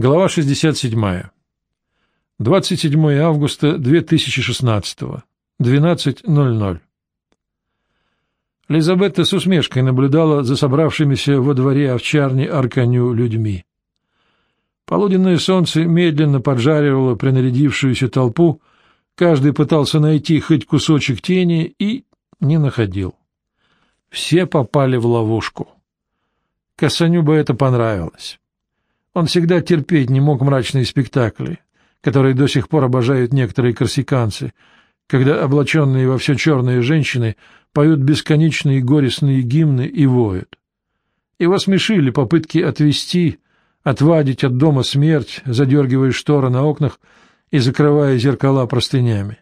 Глава 67. 27 августа 2016. 12.00. Лизабетта с усмешкой наблюдала за собравшимися во дворе овчарни Арканю людьми. Полуденное солнце медленно поджаривало принарядившуюся толпу, каждый пытался найти хоть кусочек тени и не находил. Все попали в ловушку. Касаню бы это понравилось. Он всегда терпеть не мог мрачные спектакли, которые до сих пор обожают некоторые корсиканцы, когда облаченные во все черные женщины поют бесконечные горестные гимны и воют. Его смешили попытки отвести, отвадить от дома смерть, задергивая шторы на окнах и закрывая зеркала простынями.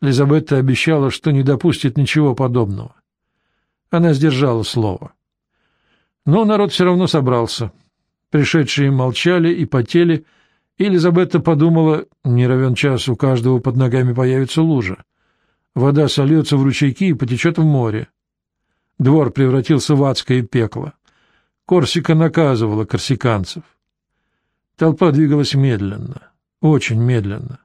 Лизабетта обещала, что не допустит ничего подобного. Она сдержала слово. Но народ все равно собрался — Пришедшие молчали и потели, и Элизабетта подумала, не равен час у каждого под ногами появится лужа. Вода сольется в ручейки и потечет в море. Двор превратился в адское пекло. Корсика наказывала корсиканцев. Толпа двигалась медленно, очень медленно.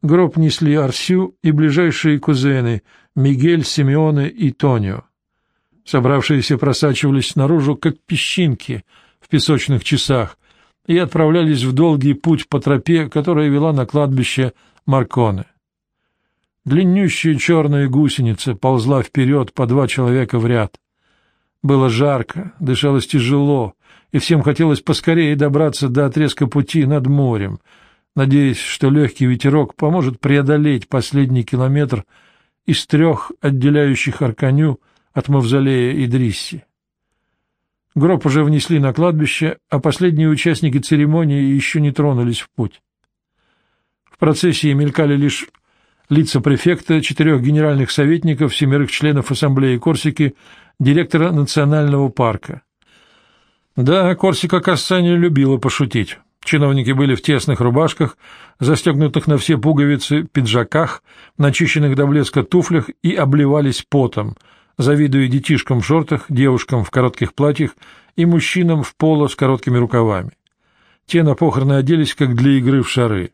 Гроб несли Арсю и ближайшие кузены Мигель, Симеоне и Тонио. Собравшиеся просачивались наружу, как песчинки — в песочных часах и отправлялись в долгий путь по тропе, которая вела на кладбище Марконе. Длиннющая черная гусеница ползла вперед по два человека в ряд. Было жарко, дышалось тяжело, и всем хотелось поскорее добраться до отрезка пути над морем, надеясь, что легкий ветерок поможет преодолеть последний километр из трех отделяющих Арканю от мавзолея Идрисси. Гроб уже внесли на кладбище, а последние участники церемонии еще не тронулись в путь. В процессии мелькали лишь лица префекта, четырех генеральных советников, семерых членов Ассамблеи Корсики, директора национального парка. Да, Корсика Кассани любила пошутить. Чиновники были в тесных рубашках, застегнутых на все пуговицы, пиджаках, начищенных до блеска туфлях и обливались потом — завидуя детишкам в шортах, девушкам в коротких платьях и мужчинам в поло с короткими рукавами. Те на похороны оделись, как для игры в шары.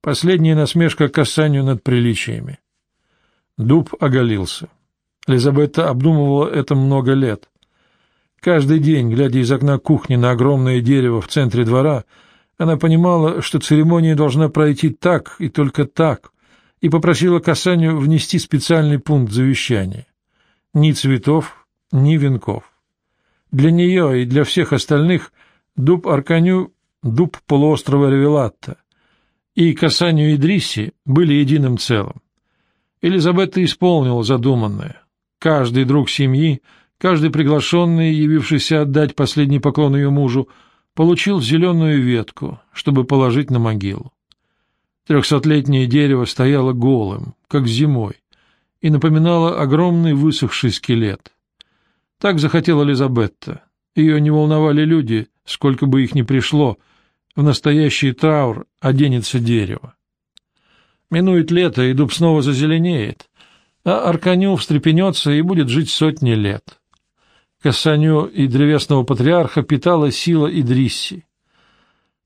Последняя насмешка касанию над приличиями. Дуб оголился. Лизабетта обдумывала это много лет. Каждый день, глядя из окна кухни на огромное дерево в центре двора, она понимала, что церемония должна пройти так и только так, и попросила Касанию внести специальный пункт завещания ни цветов, ни венков. Для нее и для всех остальных дуб Арканю — дуб полуострова Ревелатта, и касанию Идрисси были единым целым. Элизабетта исполнила задуманное. Каждый друг семьи, каждый приглашенный, явившийся отдать последний поклон ее мужу, получил зеленую ветку, чтобы положить на могилу. Трехсотлетнее дерево стояло голым, как зимой, и напоминала огромный высохший скелет. Так захотела Лизабетта. Ее не волновали люди, сколько бы их ни пришло, в настоящий траур оденется дерево. Минует лето, и дуб снова зазеленеет, а Арканю встрепенется и будет жить сотни лет. Кассаню и древесного патриарха питала сила Идрисси.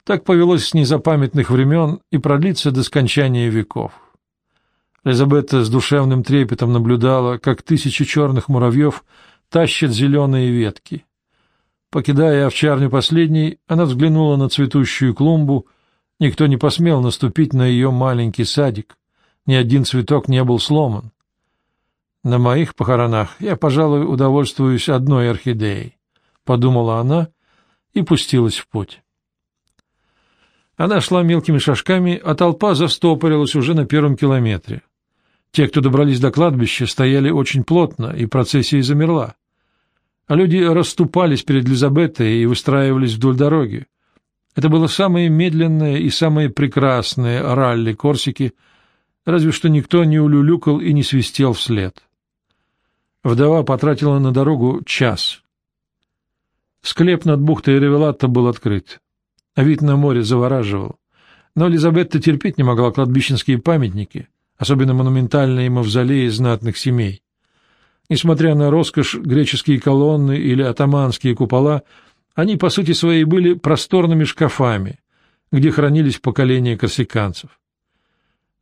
Так повелось с незапамятных времен и продлится до скончания веков. Элизабетта с душевным трепетом наблюдала, как тысячи черных муравьев тащат зеленые ветки. Покидая овчарню последней, она взглянула на цветущую клумбу. Никто не посмел наступить на ее маленький садик. Ни один цветок не был сломан. На моих похоронах я, пожалуй, удовольствуюсь одной орхидеей, — подумала она и пустилась в путь. Она шла мелкими шажками, а толпа застопорилась уже на первом километре. Те, кто добрались до кладбища, стояли очень плотно, и процессия замерла. А люди расступались перед Лизабетой и выстраивались вдоль дороги. Это было самое медленное и самое прекрасное ралли Корсики, разве что никто не улюлюкал и не свистел вслед. Вдова потратила на дорогу час. Склеп над бухтой Ревелатта был открыт, вид на море завораживал. Но Лизабетта терпеть не могла кладбищенские памятники — особенно монументальные мавзолеи знатных семей. Несмотря на роскошь, греческие колонны или атаманские купола Они, по сути своей, были просторными шкафами, где хранились поколения корсиканцев.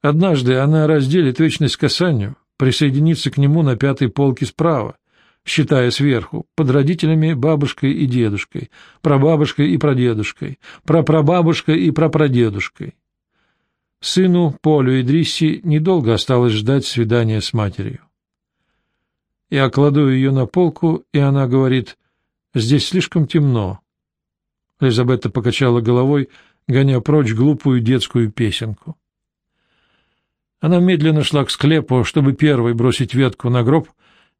Однажды она разделит вечность касанию, присоединится к нему на пятой полке справа, считая сверху, под родителями, бабушкой и дедушкой, прабабушкой и прадедушкой, прапрабабушкой и прапрадедушкой. Сыну, Полю и Дрисси недолго осталось ждать свидания с матерью. Я кладу ее на полку, и она говорит, «Здесь слишком темно». Элизабетта покачала головой, гоня прочь глупую детскую песенку. Она медленно шла к склепу, чтобы первой бросить ветку на гроб,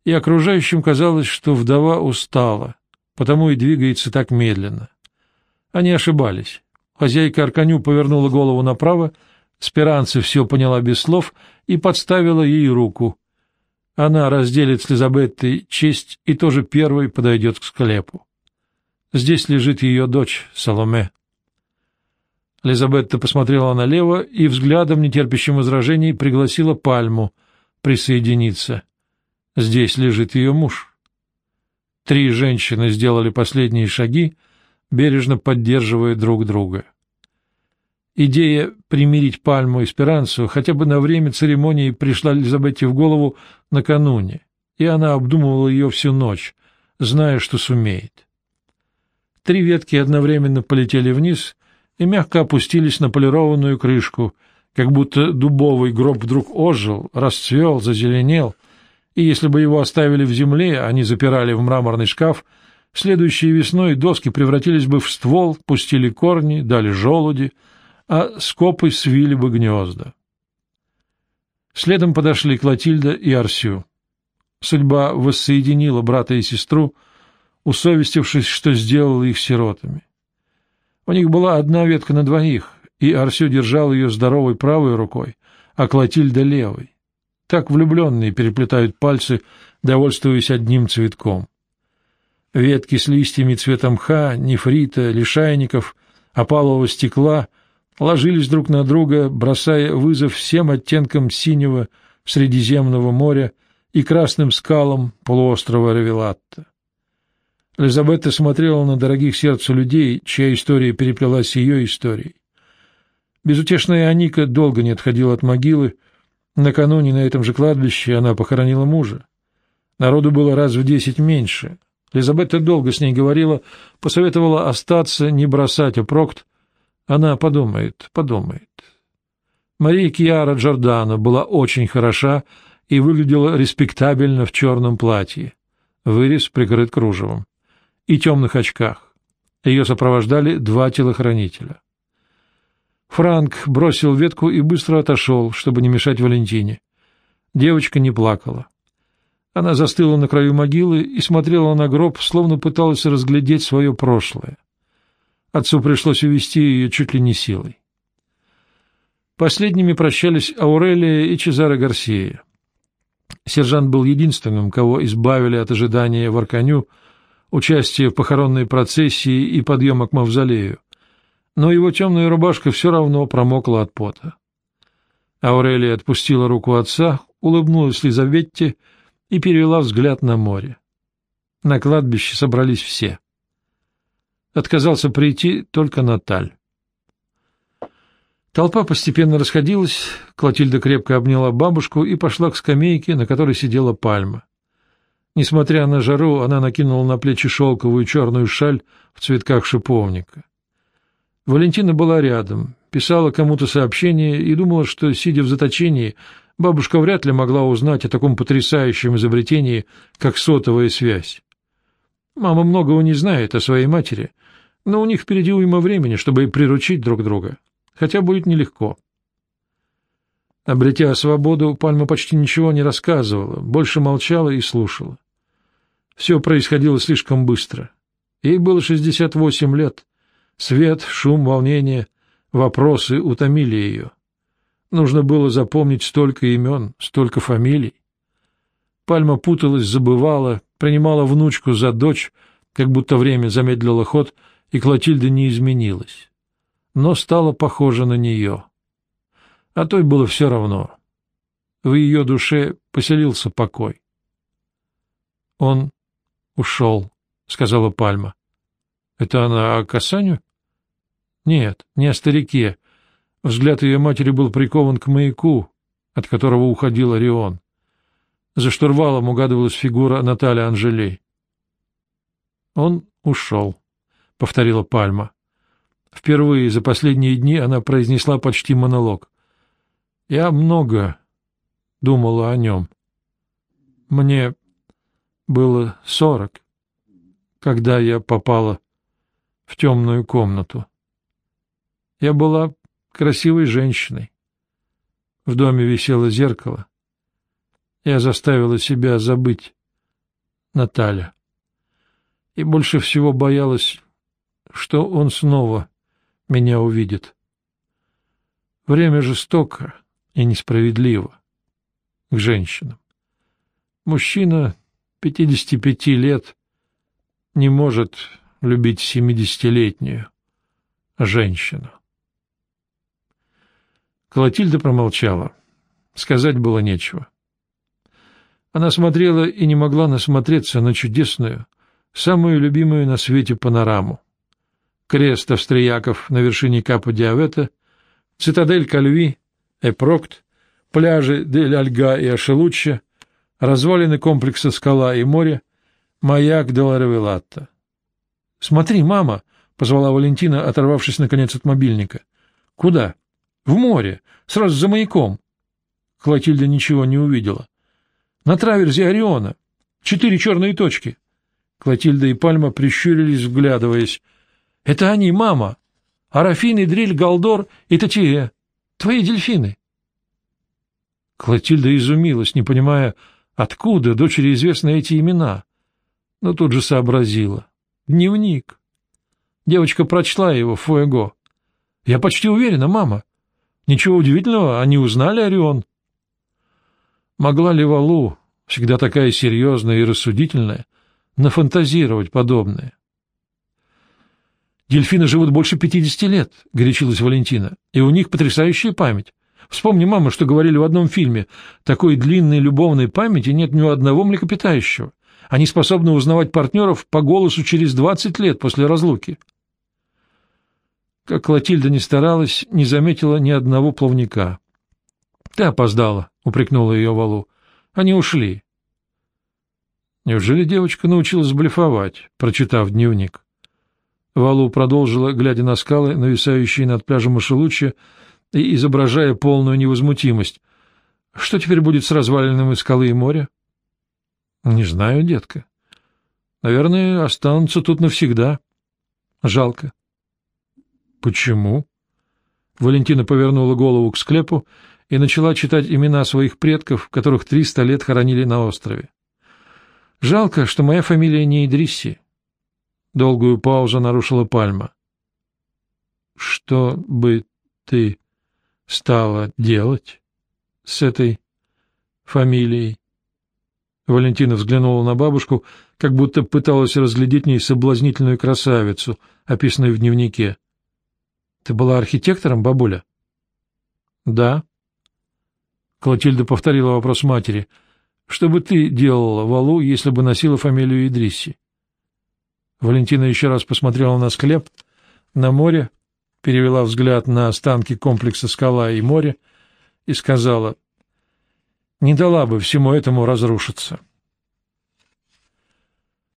и окружающим казалось, что вдова устала, потому и двигается так медленно. Они ошибались. Хозяйка Арканю повернула голову направо, Спиранца все поняла без слов и подставила ей руку. Она разделит с Лизабеттой честь и тоже первой подойдет к склепу. Здесь лежит ее дочь, Соломе. Лизабетта посмотрела налево и взглядом, нетерпящим возражений, пригласила Пальму присоединиться. Здесь лежит ее муж. Три женщины сделали последние шаги, бережно поддерживая друг друга. Идея примирить Пальму и Спиранцу хотя бы на время церемонии пришла Лизабетте в голову накануне, и она обдумывала ее всю ночь, зная, что сумеет. Три ветки одновременно полетели вниз и мягко опустились на полированную крышку, как будто дубовый гроб вдруг ожил, расцвел, зазеленел, и если бы его оставили в земле, они запирали в мраморный шкаф, следующей весной доски превратились бы в ствол, пустили корни, дали желуди — а скопы свили бы гнезда. Следом подошли Клотильда и Арсю. Судьба воссоединила брата и сестру, усовестившись, что сделала их сиротами. У них была одна ветка на двоих, и Арсю держал ее здоровой правой рукой, а Клотильда — левой. Так влюбленные переплетают пальцы, довольствуясь одним цветком. Ветки с листьями цвета мха, нефрита, лишайников, опалового стекла ложились друг на друга, бросая вызов всем оттенкам синего Средиземного моря и красным скалам полуострова Равелатта. Элизабетта смотрела на дорогих сердцу людей, чья история переплелась с ее историей. Безутешная Аника долго не отходила от могилы. Накануне на этом же кладбище она похоронила мужа. Народу было раз в десять меньше. Элизабетта долго с ней говорила, посоветовала остаться, не бросать Опрокт, она подумает, подумает. Мария Кьяра Джордано была очень хороша и выглядела респектабельно в черном платье. Вырез прикрыт кружевом. И темных очках. Ее сопровождали два телохранителя. Франк бросил ветку и быстро отошел, чтобы не мешать Валентине. Девочка не плакала. Она застыла на краю могилы и смотрела на гроб, словно пыталась разглядеть свое прошлое. Отцу пришлось увести ее чуть ли не силой. Последними прощались Аурелия и Чезаро Гарсия. Сержант был единственным, кого избавили от ожидания в Арканю, участия в похоронной процессии и подъема к мавзолею, но его темная рубашка все равно промокла от пота. Аурелия отпустила руку отца, улыбнулась Лизаветте и перевела взгляд на море. На кладбище собрались все. Отказался прийти только Наталь. Толпа постепенно расходилась, Клотильда крепко обняла бабушку и пошла к скамейке, на которой сидела пальма. Несмотря на жару, она накинула на плечи шелковую черную шаль в цветках шиповника. Валентина была рядом, писала кому-то сообщение и думала, что, сидя в заточении, бабушка вряд ли могла узнать о таком потрясающем изобретении, как сотовая связь. Мама многого не знает о своей матери, но у них впереди уйма времени, чтобы приручить друг друга, хотя будет нелегко. Обретя свободу, Пальма почти ничего не рассказывала, больше молчала и слушала. Все происходило слишком быстро. Ей было 68 лет. Свет, шум, волнение, вопросы утомили ее. Нужно было запомнить столько имен, столько фамилий. Пальма путалась, забывала, принимала внучку за дочь, как будто время замедлило ход, и Клотильда не изменилась, но стала похожа на нее. А той было все равно. В ее душе поселился покой. — Он ушел, — сказала Пальма. Это она о касанию? Нет, не о старике. Взгляд ее матери был прикован к маяку, от которого уходил Орион. За штурвалом угадывалась фигура Натальи Анжелей. «Он ушел», — повторила Пальма. Впервые за последние дни она произнесла почти монолог. «Я много думала о нем. Мне было сорок, когда я попала в темную комнату. Я была красивой женщиной. В доме висело зеркало. Я заставила себя забыть Наталья. И больше всего боялась, что он снова меня увидит. Время жестоко и несправедливо к женщинам. Мужчина 55 лет не может любить семидесятилетнюю женщину. Клотильда промолчала. Сказать было нечего. Она смотрела и не могла насмотреться на чудесную, самую любимую на свете панораму. Крест австрияков на вершине Капа Диавета, цитадель Кальви, Эпрокт, пляжи Дель Альга и Ашелучча, развалины комплекса «Скала» и море, маяк Деларавелатта. — Смотри, мама! — позвала Валентина, оторвавшись, наконец, от мобильника. — Куда? — В море, сразу за маяком. Клотильда ничего не увидела. — На траверзе Ориона. Четыре черные точки. Клотильда и Пальма прищурились, вглядываясь. — Это они, мама! Арафин, Идриль, Галдор и Татье. Твои дельфины. Клотильда изумилась, не понимая, откуда дочери известны эти имена, но тут же сообразила. Дневник. Девочка прочла его в Фуэго. Я почти уверена, мама. Ничего удивительного, они узнали Орион. Могла ли Валу, всегда такая серьезная и рассудительная, нафантазировать подобное? «Дельфины живут больше пятидесяти лет», — горячилась Валентина, — «и у них потрясающая память. Вспомни, мама, что говорили в одном фильме. Такой длинной любовной памяти нет ни у одного млекопитающего. Они способны узнавать партнеров по голосу через двадцать лет после разлуки. Как Клотильда не старалась, не заметила ни одного плавника. — Ты опоздала, — упрекнула ее Валу. — Они ушли. Неужели девочка научилась блефовать, прочитав дневник? Валу продолжила, глядя на скалы, нависающие над пляжем Машелуччи, и изображая полную невозмутимость. Что теперь будет с развалинами скалы и моря? — Не знаю, детка. Наверное, останутся тут навсегда. Жалко. — Почему? Валентина повернула голову к склепу и начала читать имена своих предков, которых триста лет хоронили на острове. — Жалко, что моя фамилия не Идрисси. Долгую паузу нарушила Пальма. — Что бы ты стала делать с этой фамилией? Валентина взглянула на бабушку, как будто пыталась разглядеть в ней соблазнительную красавицу, описанную в дневнике. — Ты была архитектором, бабуля? — Да. Клотильда повторила вопрос матери. — Что бы ты делала, Валу, если бы носила фамилию Идрисси? Валентина еще раз посмотрела на склеп, на море, перевела взгляд на останки комплекса «Скала» и море и сказала, «Не дала бы всему этому разрушиться».